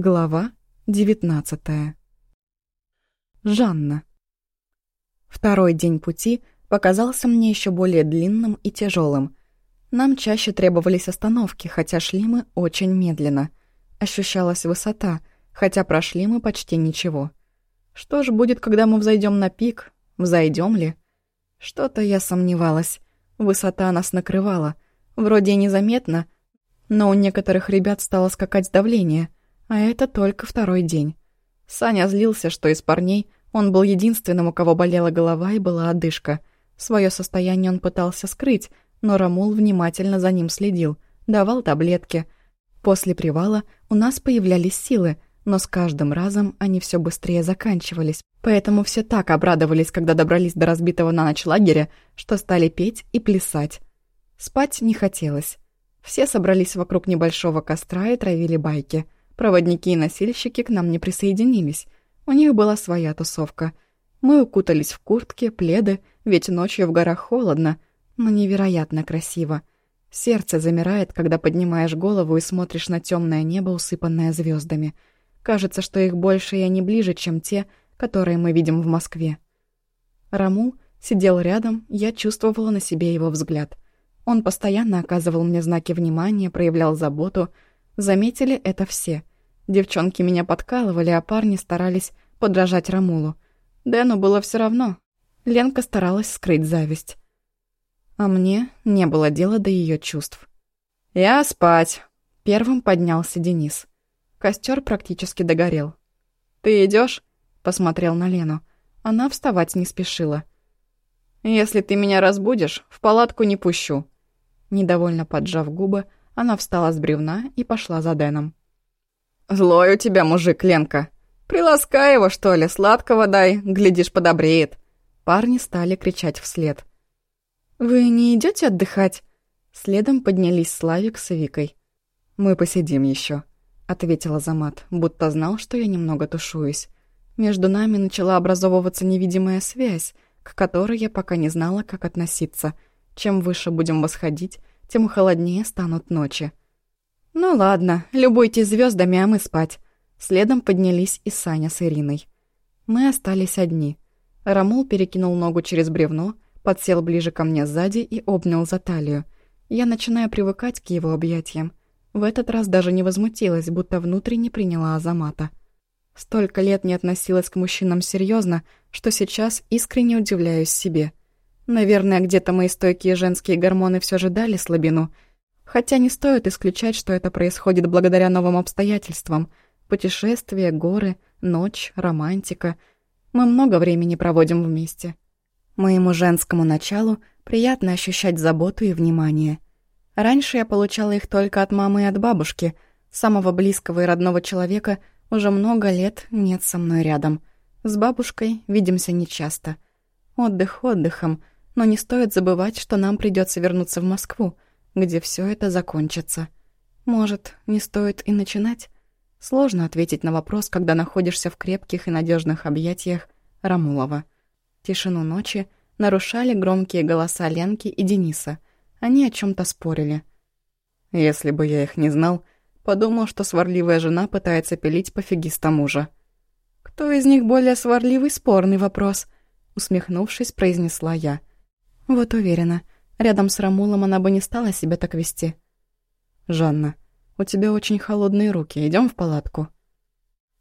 Глава девятнадцатая. Жанна. Второй день пути показался мне еще более длинным и тяжелым. Нам чаще требовались остановки, хотя шли мы очень медленно. Ощущалась высота, хотя прошли мы почти ничего. Что ж будет, когда мы взойдем на пик? Взойдем ли? Что-то я сомневалась. Высота нас накрывала. Вроде незаметно, но у некоторых ребят стало скакать давление — а это только второй день. Саня злился, что из парней он был единственным, у кого болела голова и была одышка. Своё состояние он пытался скрыть, но Рамул внимательно за ним следил, давал таблетки. После привала у нас появлялись силы, но с каждым разом они всё быстрее заканчивались, поэтому все так обрадовались, когда добрались до разбитого на ночь лагеря, что стали петь и плясать. Спать не хотелось. Все собрались вокруг небольшого костра и травили байки – Проводники и носильщики к нам не присоединились. У них была своя тусовка. Мы укутались в куртки, пледы, ведь ночью в горах холодно, но невероятно красиво. Сердце замирает, когда поднимаешь голову и смотришь на темное небо, усыпанное звездами. Кажется, что их больше и они ближе, чем те, которые мы видим в Москве. Рамул сидел рядом, я чувствовала на себе его взгляд. Он постоянно оказывал мне знаки внимания, проявлял заботу. Заметили это все. Девчонки меня подкалывали, а парни старались подражать Рамулу. Дэну было все равно. Ленка старалась скрыть зависть. А мне не было дела до ее чувств. «Я спать!» Первым поднялся Денис. Костер практически догорел. «Ты идешь? посмотрел на Лену. Она вставать не спешила. «Если ты меня разбудишь, в палатку не пущу». Недовольно поджав губы, она встала с бревна и пошла за Дэном. «Злой у тебя мужик, Ленка. Приласкай его, что ли, сладкого дай, глядишь, подобреет». Парни стали кричать вслед. «Вы не идете отдыхать?» Следом поднялись Славик с Викой. «Мы посидим еще, ответила Замат, будто знал, что я немного тушуюсь. Между нами начала образовываться невидимая связь, к которой я пока не знала, как относиться. Чем выше будем восходить, тем холоднее станут ночи. «Ну ладно, любуйтесь звездами, а мы спать». Следом поднялись и Саня с Ириной. Мы остались одни. Рамул перекинул ногу через бревно, подсел ближе ко мне сзади и обнял за талию. Я начинаю привыкать к его объятиям. В этот раз даже не возмутилась, будто внутренне приняла Азамата. Столько лет не относилась к мужчинам серьезно, что сейчас искренне удивляюсь себе. Наверное, где-то мои стойкие женские гормоны все же дали слабину — Хотя не стоит исключать, что это происходит благодаря новым обстоятельствам. Путешествия, горы, ночь, романтика. Мы много времени проводим вместе. Моему женскому началу приятно ощущать заботу и внимание. Раньше я получала их только от мамы и от бабушки. Самого близкого и родного человека уже много лет нет со мной рядом. С бабушкой видимся нечасто. Отдых отдыхом, но не стоит забывать, что нам придется вернуться в Москву — где все это закончится. Может, не стоит и начинать? Сложно ответить на вопрос, когда находишься в крепких и надежных объятиях Рамулова. Тишину ночи нарушали громкие голоса Ленки и Дениса. Они о чем то спорили. Если бы я их не знал, подумал, что сварливая жена пытается пилить пофигиста мужа. «Кто из них более сварливый?» — спорный вопрос. Усмехнувшись, произнесла я. «Вот уверена, Рядом с Рамулом она бы не стала себя так вести. «Жанна, у тебя очень холодные руки. Идем в палатку?»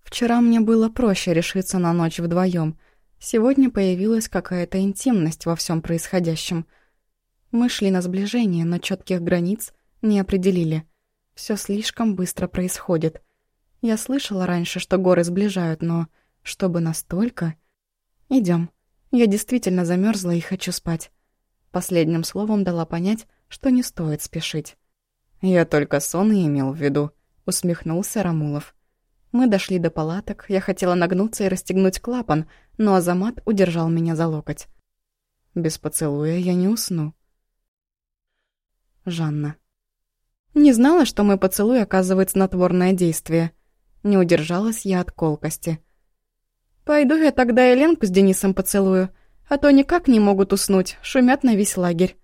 Вчера мне было проще решиться на ночь вдвоем. Сегодня появилась какая-то интимность во всем происходящем. Мы шли на сближение, но четких границ не определили. Все слишком быстро происходит. Я слышала раньше, что горы сближают, но чтобы настолько... Идем. Я действительно замерзла и хочу спать. Последним словом дала понять, что не стоит спешить. «Я только сон имел в виду», — усмехнулся Рамулов. Мы дошли до палаток, я хотела нагнуться и расстегнуть клапан, но Азамат удержал меня за локоть. Без поцелуя я не усну. Жанна. Не знала, что мой поцелуй оказывает снотворное действие. Не удержалась я от колкости. «Пойду я тогда и с Денисом поцелую а то никак не могут уснуть, шумят на весь лагерь».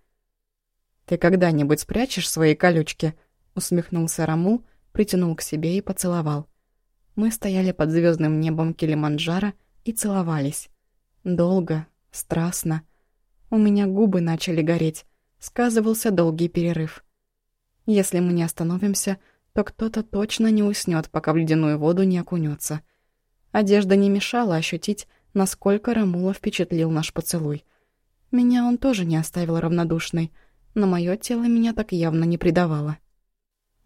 «Ты когда-нибудь спрячешь свои колючки?» — усмехнулся Рамул, притянул к себе и поцеловал. Мы стояли под звездным небом Килиманджаро и целовались. Долго, страстно. У меня губы начали гореть. Сказывался долгий перерыв. Если мы не остановимся, то кто-то точно не уснет, пока в ледяную воду не окунется. Одежда не мешала ощутить, насколько Рамула впечатлил наш поцелуй. Меня он тоже не оставил равнодушной, но мое тело меня так явно не предавало.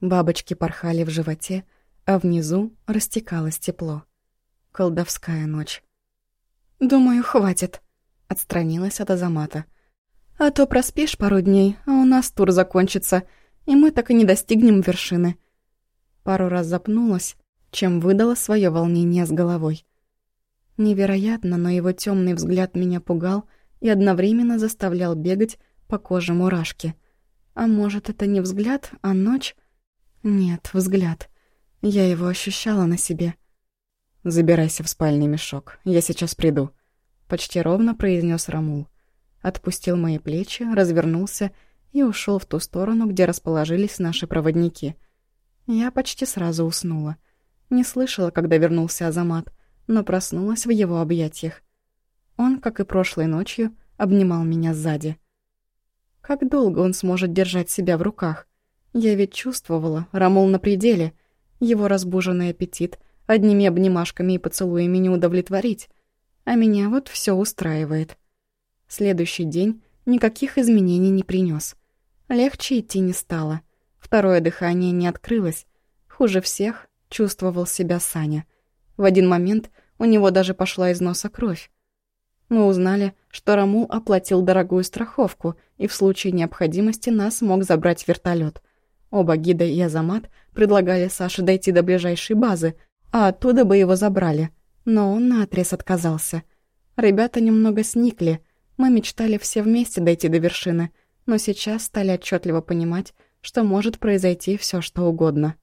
Бабочки порхали в животе, а внизу растекалось тепло. Колдовская ночь. «Думаю, хватит», — отстранилась от Азамата. «А то проспишь пару дней, а у нас тур закончится, и мы так и не достигнем вершины». Пару раз запнулась, чем выдала свое волнение с головой. Невероятно, но его темный взгляд меня пугал и одновременно заставлял бегать по коже мурашки. А может, это не взгляд, а ночь? Нет, взгляд. Я его ощущала на себе. «Забирайся в спальный мешок, я сейчас приду», — почти ровно произнес Рамул. Отпустил мои плечи, развернулся и ушел в ту сторону, где расположились наши проводники. Я почти сразу уснула. Не слышала, когда вернулся Азамат, но проснулась в его объятиях. Он, как и прошлой ночью, обнимал меня сзади. Как долго он сможет держать себя в руках? Я ведь чувствовала, Рамул на пределе — его разбуженный аппетит одними обнимашками и поцелуями не удовлетворить. А меня вот все устраивает. Следующий день никаких изменений не принес. Легче идти не стало. Второе дыхание не открылось. Хуже всех чувствовал себя Саня. В один момент у него даже пошла из носа кровь. Мы узнали, что Рамул оплатил дорогую страховку и в случае необходимости нас мог забрать вертолет. Оба гида и Азамат предлагали Саше дойти до ближайшей базы, а оттуда бы его забрали. Но он наотрез отказался. Ребята немного сникли. Мы мечтали все вместе дойти до вершины, но сейчас стали отчетливо понимать, что может произойти все что угодно.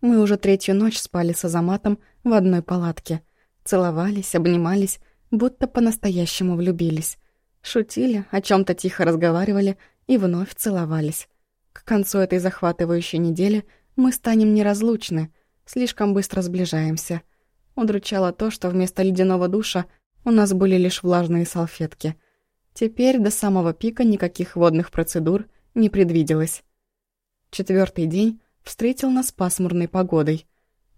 Мы уже третью ночь спали с Азаматом в одной палатке. Целовались, обнимались, будто по-настоящему влюбились. Шутили, о чем то тихо разговаривали и вновь целовались. К концу этой захватывающей недели мы станем неразлучны, слишком быстро сближаемся. Удручало то, что вместо ледяного душа у нас были лишь влажные салфетки. Теперь до самого пика никаких водных процедур не предвиделось. Четвертый день встретил нас пасмурной погодой.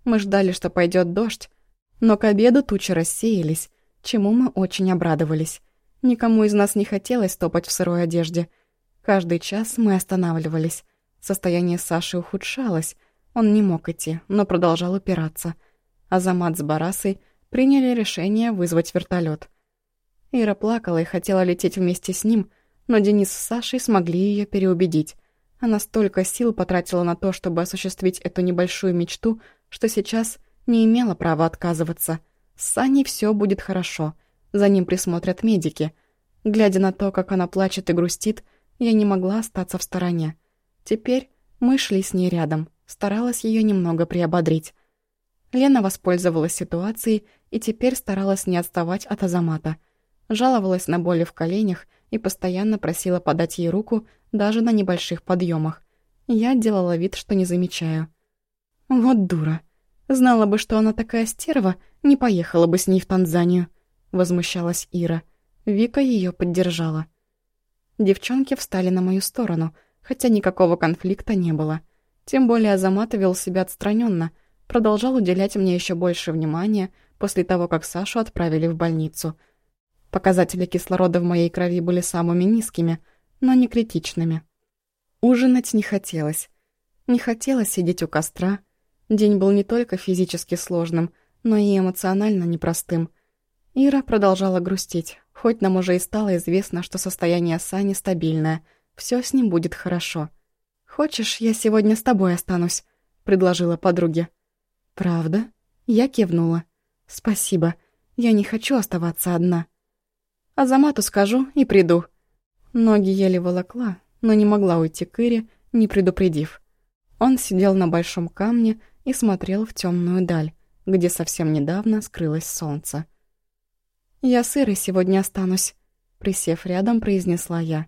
Мы ждали, что пойдет дождь, но к обеду тучи рассеялись, чему мы очень обрадовались. Никому из нас не хотелось топать в сырой одежде — Каждый час мы останавливались. Состояние Саши ухудшалось. Он не мог идти, но продолжал упираться. Азамат с Барасой приняли решение вызвать вертолет. Ира плакала и хотела лететь вместе с ним, но Денис с Сашей смогли ее переубедить. Она столько сил потратила на то, чтобы осуществить эту небольшую мечту, что сейчас не имела права отказываться. С Саней все будет хорошо. За ним присмотрят медики. Глядя на то, как она плачет и грустит, я не могла остаться в стороне. Теперь мы шли с ней рядом, старалась ее немного приободрить. Лена воспользовалась ситуацией и теперь старалась не отставать от Азамата. Жаловалась на боли в коленях и постоянно просила подать ей руку даже на небольших подъемах. Я делала вид, что не замечаю. «Вот дура. Знала бы, что она такая стерва, не поехала бы с ней в Танзанию», — возмущалась Ира. Вика ее поддержала. Девчонки встали на мою сторону, хотя никакого конфликта не было. Тем более Азамат вел себя отстраненно, продолжал уделять мне еще больше внимания после того, как Сашу отправили в больницу. Показатели кислорода в моей крови были самыми низкими, но не критичными. Ужинать не хотелось. Не хотелось сидеть у костра. День был не только физически сложным, но и эмоционально непростым. Ира продолжала грустить, Хоть нам уже и стало известно, что состояние Сани стабильное, все с ним будет хорошо. «Хочешь, я сегодня с тобой останусь?» — предложила подруге. «Правда?» Я кивнула. «Спасибо. Я не хочу оставаться одна». «Азамату скажу и приду». Ноги еле волокла, но не могла уйти к Ире, не предупредив. Он сидел на большом камне и смотрел в темную даль, где совсем недавно скрылось солнце. «Я с Ирой сегодня останусь», — присев рядом, произнесла я.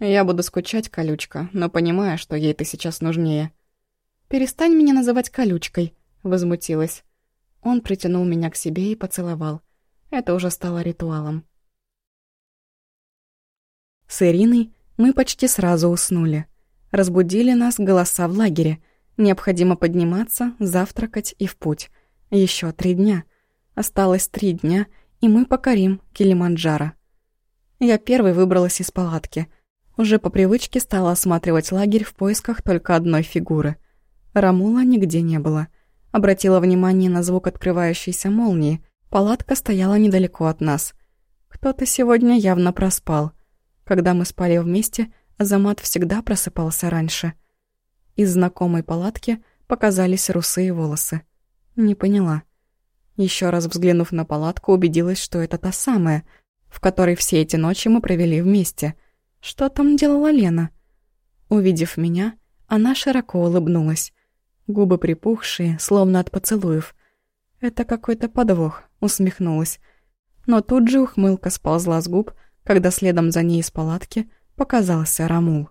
«Я буду скучать, колючка, но понимаю, что ей ты сейчас нужнее». «Перестань меня называть колючкой», — возмутилась. Он притянул меня к себе и поцеловал. Это уже стало ритуалом. С Ириной мы почти сразу уснули. Разбудили нас голоса в лагере. Необходимо подниматься, завтракать и в путь. Еще три дня. Осталось три дня, и мы покорим Килиманджаро. Я первой выбралась из палатки. Уже по привычке стала осматривать лагерь в поисках только одной фигуры. Рамула нигде не было. Обратила внимание на звук открывающейся молнии. Палатка стояла недалеко от нас. Кто-то сегодня явно проспал. Когда мы спали вместе, Азамат всегда просыпался раньше. Из знакомой палатки показались русые волосы. Не поняла. Еще раз взглянув на палатку, убедилась, что это та самая, в которой все эти ночи мы провели вместе. Что там делала Лена? Увидев меня, она широко улыбнулась. Губы припухшие, словно от поцелуев. «Это какой-то подвох», — усмехнулась. Но тут же ухмылка сползла с губ, когда следом за ней из палатки показался Рамул.